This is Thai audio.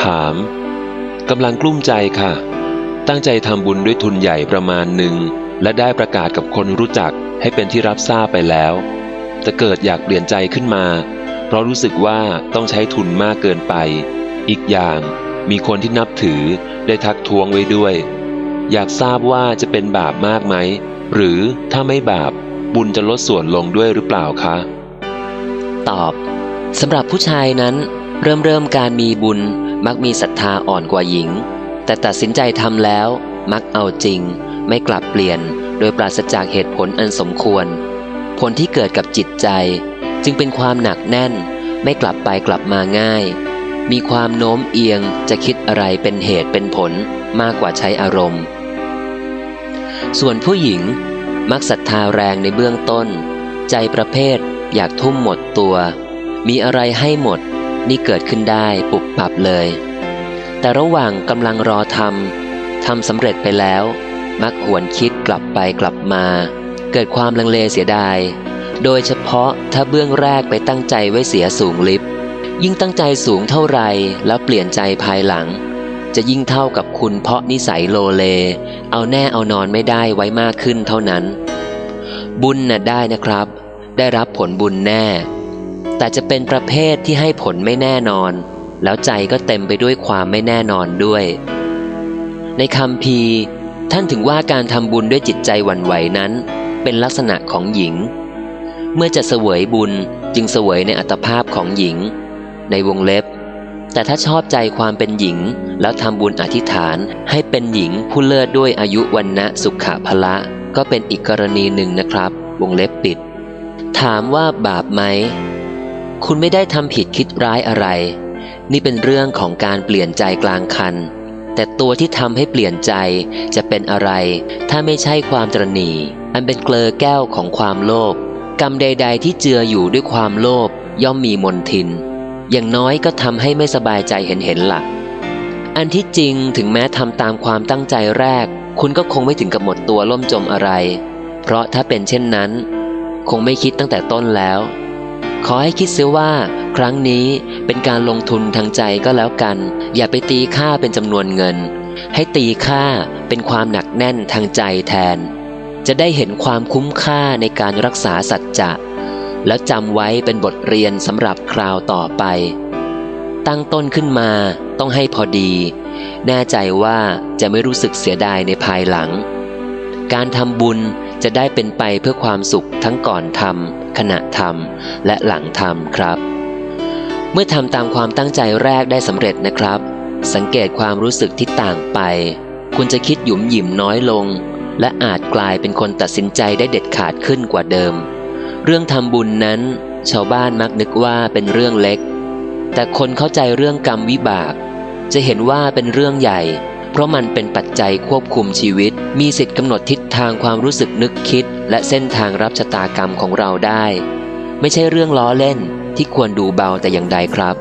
ถามกำลังกลุ้มใจค่ะ ตั้งใจทำบุญด้วยทุนใหญ่ประมาณหนึ่ง และได้ประกาศกับคนรู้จักให้เป็นที่รับทราบไปแล้วแต่เกิดอยากเปลี่ยนใจขึ้นมา เพราะรู้สึกว่าต้องใช้ทุนมากเกินไป อีกอย่างมีคนที่นับถือได้ทักท้วงไว้ด้วย อยากทราบว่าจะเป็นบาปมากไหม หรือถ้าไม่บาปบุญจะลดส่วนลงด้วยหรือเปล่าคะ ตอบสำหรับผู้ชายนั้น เริ่มเริ่มการมีบุญ มักมีศรัทธาอ่อนกว่าหญิง แต่ตัดสินใจทำแล้ว มักเอาจริง ไม่กลับเปลี่ยน โดยปราศจากเหตุผลอันสมควร ผลที่เกิดกับจิตใจ จึงเป็นความหนักแน่น ไม่กลับไปกลับมาง่าย มีความโน้มเอียงจะคิดอะไรเป็นเหตุเป็นผลมากกว่าใช้อารมณ์ ส่วนผู้หญิง มักศรัทธาแรงในเบื้องต้น ใจประเภทอยากทุ่มหมดตัว มีอะไรให้หมด นี่เกิดขึ้นได้ปุบปับเลย แต่ระหว่างกำลังรอทำทำสำเร็จไปแล้ว มักหวนคิดกลับไปกลับมา เกิดความลังเลเสียดาย โดยเฉพาะถ้าเบื้องแรกไปตั้งใจไว้เสียสูงลิฟยิ่งตั้งใจสูงเท่าไรแล้วเปลี่ยนใจภายหลัง จะยิ่งเท่ากับคุณเพราะนิสัยโลเล เอาแน่เอานอนไม่ได้ไว้มากขึ้นเท่านั้น บุญน่ะได้นะครับ ได้รับผลบุญแน่ แต่จะเป็นประเภทที่ให้ผลไม่แน่นอน แล้วใจก็เต็มไปด้วยความไม่แน่นอนด้วย ในคำพีท่านถึงว่าการทำบุญด้วยจิตใจหวั่นไหวนั้น เป็นลักษณะของหญิง เมื่อจะเสวยบุญจึงเสวยในอัตภาพของหญิง ในวงเล็บ แต่ถ้าชอบใจความเป็นหญิง แล้วทำบุญอธิษฐานให้เป็นหญิงผู้เลิศด้วยอายุวันนะสุขภละก็เป็นอีกกรณีหนึ่งนะครับ วงเล็บปิด ถามว่าบาปไหม คุณไม่ได้ทำผิดคิดร้ายอะไร นี่เป็นเรื่องของการเปลี่ยนใจกลางคัน แต่ตัวที่ทำให้เปลี่ยนใจจะเป็นอะไร ถ้าไม่ใช่ความตรณีอันเป็นเกลอแก้วของความโลภกรรมใด ๆ ที่เจืออยู่ด้วยความโลภย่อมมีมนทิน อย่างน้อยก็ทำให้ไม่สบายใจเห็นเห็นหลักอันที่จริงถึงแม้ทำตามความตั้งใจแรก คุณก็คงไม่ถึงกับหมดตัวล่มจมอะไร เพราะถ้าเป็นเช่นนั้น คงไม่คิดตั้งแต่ต้นแล้ว ขอให้คิดเสียว่า ครั้งนี้เป็นการลงทุนทางใจก็แล้วกัน อย่าไปตีค่าเป็นจำนวนเงิน ให้ตีค่าเป็นความหนักแน่นทางใจแทน จะได้เห็นความคุ้มค่าในการรักษาสัจจะแล้วจำไว้เป็นบทเรียนสำหรับคราวต่อไป ตั้งต้นขึ้นมาต้องให้พอดี แน่ใจว่าจะไม่รู้สึกเสียดายในภายหลัง การทำบุญ จะได้เป็นไปเพื่อความสุขทั้งก่อนทำขณะทำและหลังทำครับ เมื่อทำตามความตั้งใจแรกได้สำเร็จนะครับ สังเกตความรู้สึกที่ต่างไป คุณจะคิดหยุมหยิมน้อยลง และอาจกลายเป็นคนตัดสินใจได้เด็ดขาดขึ้นกว่าเดิม เรื่องทำบุญนั้น ชาวบ้านมักนึกว่าเป็นเรื่องเล็ก แต่คนเข้าใจเรื่องกรรมวิบาก จะเห็นว่าเป็นเรื่องใหญ่ เพราะมันเป็นปัจจัยควบคุมชีวิต มีสิทธิ์กำหนดทิศทางความรู้สึกนึกคิด และเส้นทางรับชะตากรรมของเราได้ ไม่ใช่เรื่องล้อเล่นที่ควรดูเบาแต่อย่างใดครับ